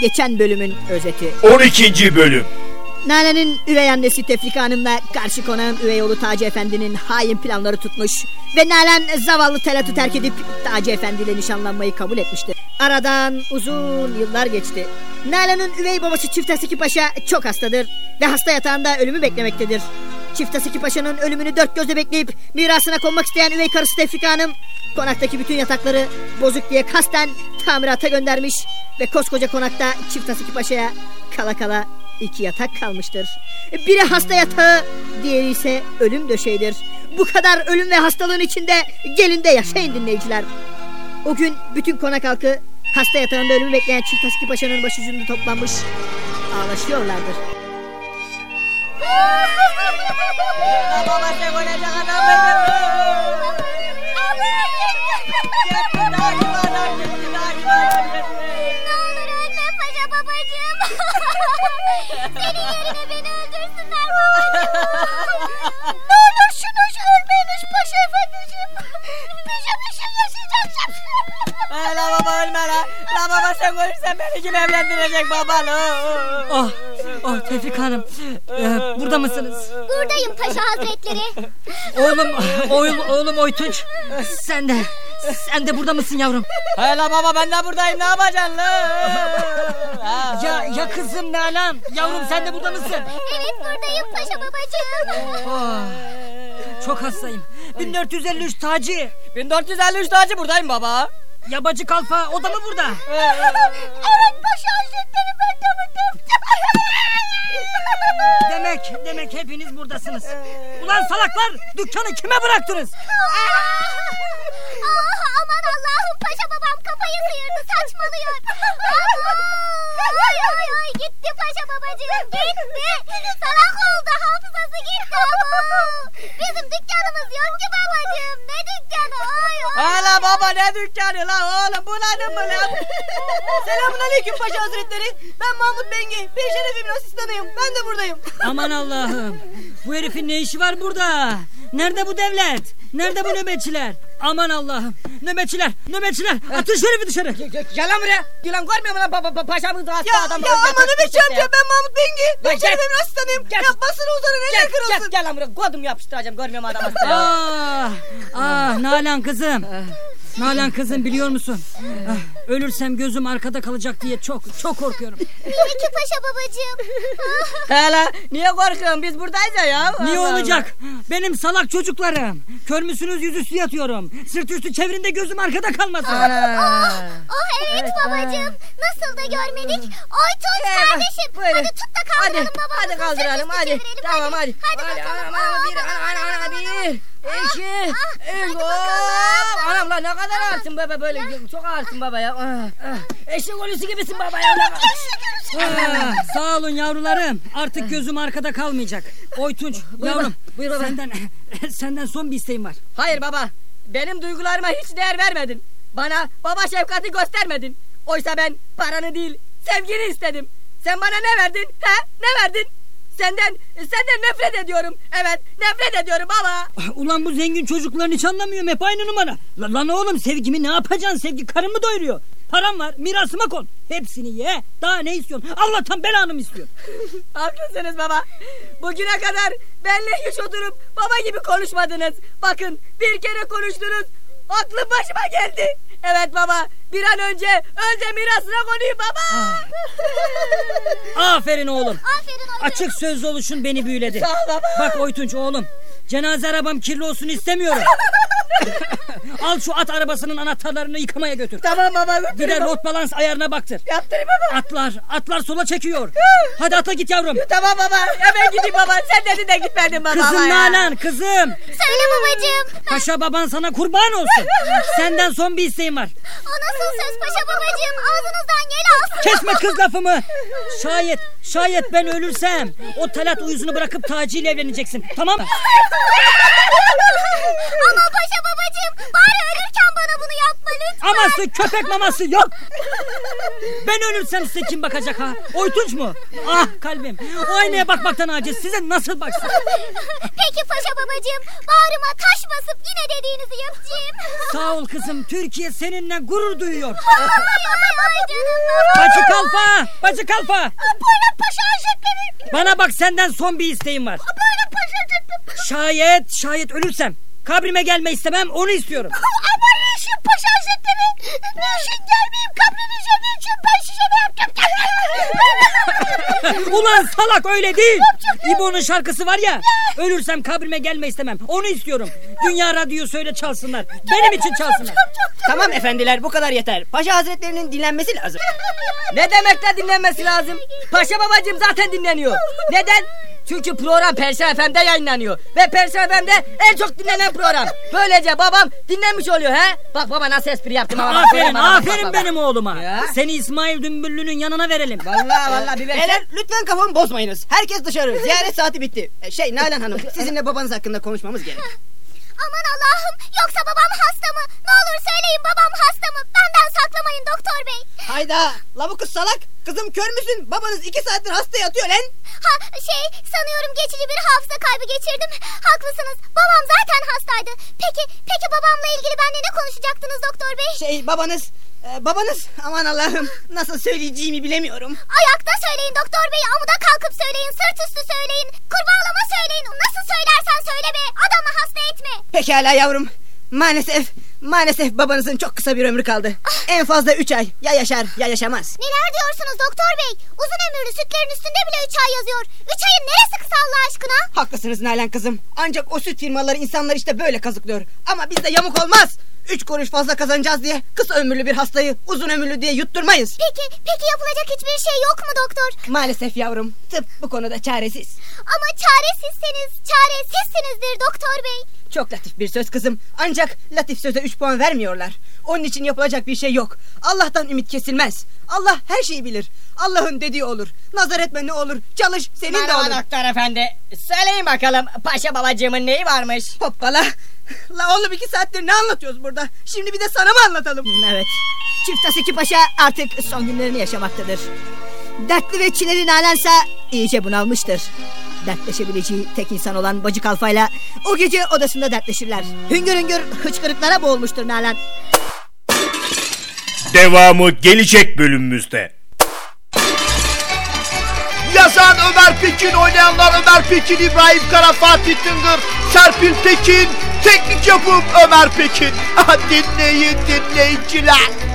geçen bölümün özeti. 12. bölüm. Nalan'ın üvey annesi Tefrika Hanım'la karşı konağın üvey oğlu Taci Efendi'nin hain planları tutmuş ve Nalan zavallı Talat'ı terk edip Taci Efendi ile nişanlanmayı kabul etmişti. Aradan uzun yıllar geçti. Nalan'ın üvey babası Çift Haseki Paşa çok hastadır ve hasta yatağında ölümü beklemektedir. Çift Haseki Paşa'nın ölümünü dört gözle bekleyip mirasına konmak isteyen üvey karısı Tefrika Hanım konaktaki bütün yatakları bozuk diye kasten tamirata göndermiş ve koskoca konakta Çift Haseki Paşa'ya kala kala iki yatak kalmıştır. Biri hasta yatağı, diğeri ise ölüm döşeğidir. Bu kadar ölüm ve hastalığın içinde gelin de yaşayın dinleyiciler. O gün bütün konak halkı hasta yatağında ölümü bekleyen çift Haseki Paşa'nın başucunda toplanmış ağlaşıyorlardır. Baba Senin yerine beni öldürsünler babacığım. ne olur şunu ölmeyiniz paşa efendiciğim. Peşe peşe yaşayacağım. Ee, La baba ölme la. La baba sen ölürsen beni kim evlendirecek baba la? Oh, oh Tevfik Hanım. Ee, burada mısınız? Buradayım paşa hazretleri. Oğlum, oğlum, oğlum Oytunç. Sen de, sen de burada mısın yavrum? He la baba ben de buradayım ne yapacaksın la? Ha. Ya, ya kızım Nalan. Yavrum sen de burada mısın? Evet buradayım paşa babacığım. Oh, çok hastayım. 1453 Taci. 1453 tacı buradayım baba. Yabacı kalfa o da mı burada? evet paşa hazretleri ben de buradayım. Demek, demek hepiniz buradasınız. Ulan salaklar dükkanı kime bıraktınız? Kafayı sıyırdı saçmalıyor. Ah, ay ay ay gitti paşa babacığım gitti. Salak oldu hafızası gitti. Ah, Bizim dükkanımız yok ki babacığım. Ne dükkanı ay ay. He la baba ne dükkanı la oğlum bu ne mı lan? Selamun aleyküm paşa hazretleri. Ben Mahmut Bengi. Peyşen evimin asistanıyım. Ben de buradayım. Aman Allah'ım. Bu herifin ne işi var burada? Nerede bu devlet? Nerede bu nöbetçiler? Aman Allah'ım. Nöbetçiler, nöbetçiler. Atın şu herifi dışarı. Gel lan buraya. Gel lan görmüyor musun lan pa- pa- paşamın hasta Ya, adam. ya ama nöbetçi amca ben Mahmut Bengi. Ben gel. Şerife'nin asistanıyım. Gel. Yapmasın uzanın Gel, eller gel, kırılsın. gel lan buraya. Kodum yapıştıracağım. Görmüyor musun adam hasta? Ah, ah Nalan kızım. Nalan kızım biliyor musun? Ah, ölürsem gözüm arkada kalacak diye çok çok korkuyorum. Niye ki paşa babacığım? Ah, He la niye korkuyorsun? Biz buradayız ya ya. Niye Allah olacak? Benim salak çocuklarım. Kör müsünüz yüzüstü yatıyorum. Sırt üstü çevirin de gözüm arkada kalmasın. Allah. oh evet babacığım. Nasıl da görmedik. Oy Tunç Ee, kardeşim. buyurun. Hadi tut da kaldıralım Hadi, babamızı. hadi kaldıralım hadi. çevirelim, Tamam hadi. Hadi, bakalım. Ana, Aa, bir, ana, ana, ana, bir. İki. ah, Üç. hadi hop. Anam lan ne kadar ağırsın baba böyle. Çok ağırsın baba ya. Ah, ah. Eşek ölüsü gibisin baba ya. Ah, sağ olun yavrularım. Artık gözüm arkada kalmayacak. Oytunç yavrum. buyur baba. Senden senden son bir isteğim var. Hayır baba. Benim duygularıma hiç değer vermedin. Bana baba şefkati göstermedin. Oysa ben paranı değil sevgini istedim. Sen bana ne verdin? He? Ne verdin? Senden senden nefret ediyorum. Evet nefret ediyorum baba. Ah, Ulan bu zengin çocukların hiç anlamıyorum hep aynı numara. Lan, lan oğlum sevgimi ne yapacaksın? Sevgi karımı doyuruyor. Param var mirasıma kon. Hepsini ye. Daha ne istiyorsun? Allah'tan belanı mı istiyorsun? Haklısınız baba. Bugüne kadar benle hiç oturup baba gibi konuşmadınız. Bakın bir kere konuştunuz. Aklım başıma geldi. Evet baba. Bir an önce önce mirasına konayım baba. Aferin oğlum. Aferin oğlum. Açık sözlü oluşun beni büyüledi. Sağ ol baba. Bak Oytunç oğlum. Cenaze arabam kirli olsun istemiyorum. Al şu at arabasının anahtarlarını yıkamaya götür. Tamam baba. de baba. rot balans ayarına baktır. Yaptırayım baba. Atlar, atlar sola çekiyor. Hadi ata git yavrum. Tamam baba. Hemen gideyim baba. Sen dedin de gitmedin baba. Kızım. Nalan, kızım. Söyle babacığım. Paşa baban sana kurban olsun. Senden son bir isteğim var. O nasıl söz paşa babacığım? Ağzınızdan yel alsın. Kesme kız lafımı. Şayet, şayet ben ölürsem o talat uyuzunu bırakıp Taci ile evleneceksin. Tamam mı? Ama paşa babacığım bari ölürken bana bunu yapma lütfen. Aması köpek maması yok. Ben ölürsem size kim bakacak ha? Oytunç mu? Ah kalbim. O aynaya bakmaktan aciz. Size nasıl baksın? Peki paşa babacığım bağrıma taş basıp yine dediğinizi yapacağım. Sağ ol kızım. Türkiye seninle gurur duyuyor. ay ay ay canım. Bacı kalfa. Bacı kalfa. Buyurun paşa hazretleri. Bana bak senden son bir isteğim var. Hazretleri. Şayet şayet ölürsem kabrime gelme istemem onu istiyorum. Ama niçin paşa hazretleri? Niçin gelmeyeyim kabrinize niçin ben size ne yaptım? Ulan salak öyle değil. İbo'nun şarkısı var ya. Ölürsem kabrime gelme istemem. Onu istiyorum. Dünya radyo söyle çalsınlar. Benim için çalsınlar. Tamam efendiler bu kadar yeter. Paşa hazretlerinin dinlenmesi lazım. Ne demekle dinlenmesi lazım? Paşa babacığım zaten dinleniyor. Neden? Çünkü program Perşembe FM'de yayınlanıyor. Ve Perşembe FM'de en çok dinlenen program. Böylece babam dinlenmiş oluyor he. Bak baba nasıl espri yaptım ama. Aferin bak, aferin bak, bak. benim oğluma. Ya. Seni İsmail Dümbüllü'nün yanına verelim. Vallahi vallahi bir Beyler lütfen kafamı bozmayınız. Herkes dışarı. Ziyaret saati bitti. Şey Nalan Hanım sizinle babanız hakkında konuşmamız gerek. Aman Allah'ım yoksa babam hasta mı? Ne olur söyleyin babam hasta mı? Benden saklamayın doktor bey. Hayda la bu kız salak. Kızım kör müsün? Babanız iki saattir hasta yatıyor lan. Ha şey sanıyorum geçici bir hafıza kaybı geçirdim. Haklısınız babam zaten hastaydı. Peki peki babamla ilgili benimle ne konuşacaktınız doktor bey? Şey babanız e, babanız aman Allah'ım nasıl söyleyeceğimi bilemiyorum. Ayakta söyleyin doktor bey amuda kalkıp söyleyin sırt üstü söyleyin. Kurbağalama söyleyin nasıl söylersen söyle be adamı hasta etme. Pekala yavrum. Maalesef maalesef babanızın çok kısa bir ömrü kaldı. En fazla üç ay. Ya yaşar ya yaşamaz. Neler diyorsunuz doktor bey? Uzun ömürlü sütlerin üstünde bile üç ay yazıyor. Üç ayın neresi kısa Allah aşkına? Haklısınız Nalan kızım. Ancak o süt firmaları insanlar işte böyle kazıklıyor. Ama bizde yamuk olmaz. Üç kuruş fazla kazanacağız diye kısa ömürlü bir hastayı uzun ömürlü diye yutturmayız. Peki peki yapılacak hiçbir şey yok mu doktor? Maalesef yavrum tıp bu konuda çaresiz. Ama çaresizseniz çaresizsinizdir doktor bey. Çok latif bir söz kızım. Ancak latif söze üç puan vermiyorlar. Onun için yapılacak bir şey yok. Allah'tan ümit kesilmez. Allah her şeyi bilir. Allah'ın dediği olur. Nazar etme ne olur. Çalış senin de Merhaba olur. doktor efendi. Söyleyin bakalım paşa babacığımın neyi varmış? Hoppala. La oğlum iki saattir ne anlatıyoruz burada? Şimdi bir de sana mı anlatalım? Evet. Çift Asiki Paşa artık son günlerini yaşamaktadır. Dertli ve çileli Nalensa iyice bunalmıştır. Dertleşebileceği tek insan olan Bacı Kalfa'yla o gece odasında dertleşirler. Hüngür hüngür hıçkırıklara boğulmuştur Nalan. Devamı gelecek bölümümüzde. Yazan Ömer Pekin, oynayanlar Ömer Pekin, İbrahim Kara, Fatih Tıngır, Serpil Tekin, teknik yapım Ömer Pekin. Dinleyin dinleyiciler.